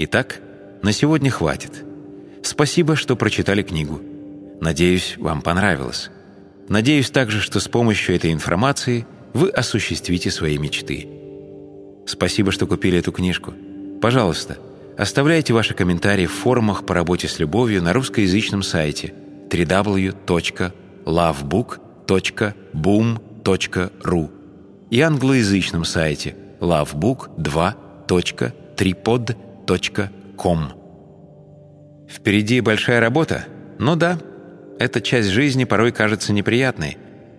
Итак, на сегодня хватит. Спасибо, что прочитали книгу. Надеюсь, вам понравилось. Надеюсь также, что с помощью этой информации вы осуществите свои мечты. Спасибо, что купили эту книжку. Пожалуйста, оставляйте ваши комментарии в форумах по работе с любовью на русскоязычном сайте www.lovebook.boom.ru и англоязычном сайте lovebook2.tripod.com. Впереди большая работа, но да, эта часть жизни порой кажется неприятной,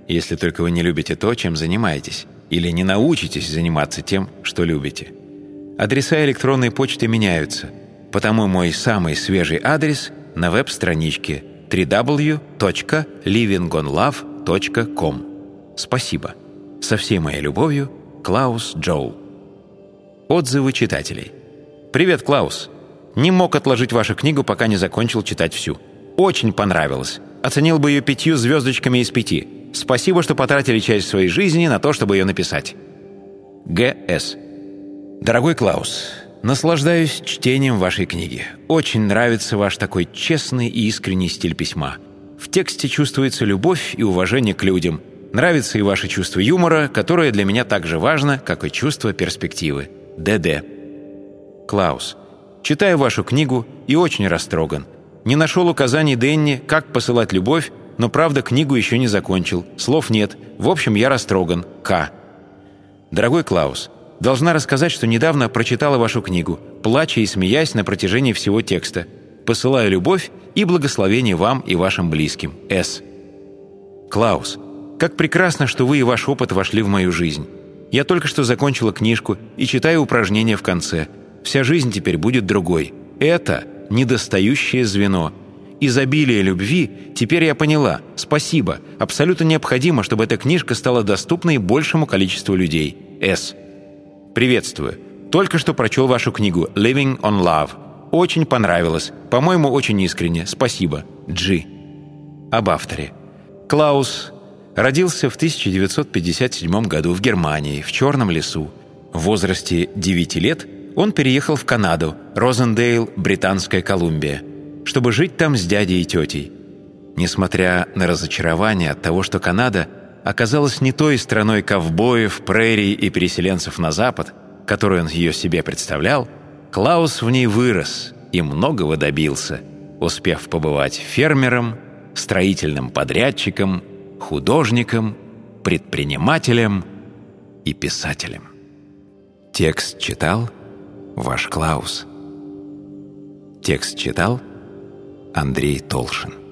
если только вы не любите то, чем занимаетесь, или не научитесь заниматься тем, что любите. Адреса электронной почты меняются, потому мой самый свежий адрес на веб-страничке www.livingonlove.com. Спасибо. Со всей моей любовью, Клаус Джоул. Отзывы читателей. «Привет, Клаус. Не мог отложить вашу книгу, пока не закончил читать всю. Очень понравилось. Оценил бы ее пятью звездочками из пяти. Спасибо, что потратили часть своей жизни на то, чтобы ее написать. Г.С. Дорогой Клаус, наслаждаюсь чтением вашей книги. Очень нравится ваш такой честный и искренний стиль письма. В тексте чувствуется любовь и уважение к людям. Нравится и ваше чувство юмора, которое для меня так же важно, как и чувство перспективы. Д.Д. Клаус, читаю вашу книгу и очень растроган. Не нашел указаний Денни, как посылать любовь, но, правда, книгу еще не закончил. Слов нет. В общем, я растроган. К. Дорогой Клаус, должна рассказать, что недавно прочитала вашу книгу, плача и смеясь на протяжении всего текста. Посылаю любовь и благословение вам и вашим близким. С. Клаус, как прекрасно, что вы и ваш опыт вошли в мою жизнь. Я только что закончила книжку и читаю упражнения в конце. Вся жизнь теперь будет другой. Это недостающее звено. Изобилие любви теперь я поняла. Спасибо. Абсолютно необходимо, чтобы эта книжка стала доступной большему количеству людей. С. Приветствую. Только что прочел вашу книгу «Living on Love». Очень понравилось. По-моему, очень искренне. Спасибо. Джи. Об авторе. Клаус родился в 1957 году в Германии, в Черном лесу. В возрасте 9 лет – он переехал в Канаду, Розендейл, Британская Колумбия, чтобы жить там с дядей и тетей. Несмотря на разочарование от того, что Канада оказалась не той страной ковбоев, прерий и переселенцев на запад, которую он ее себе представлял, Клаус в ней вырос и многого добился, успев побывать фермером, строительным подрядчиком, художником, предпринимателем и писателем. Текст читал Ваш Клаус. Текст читал Андрей Толшин.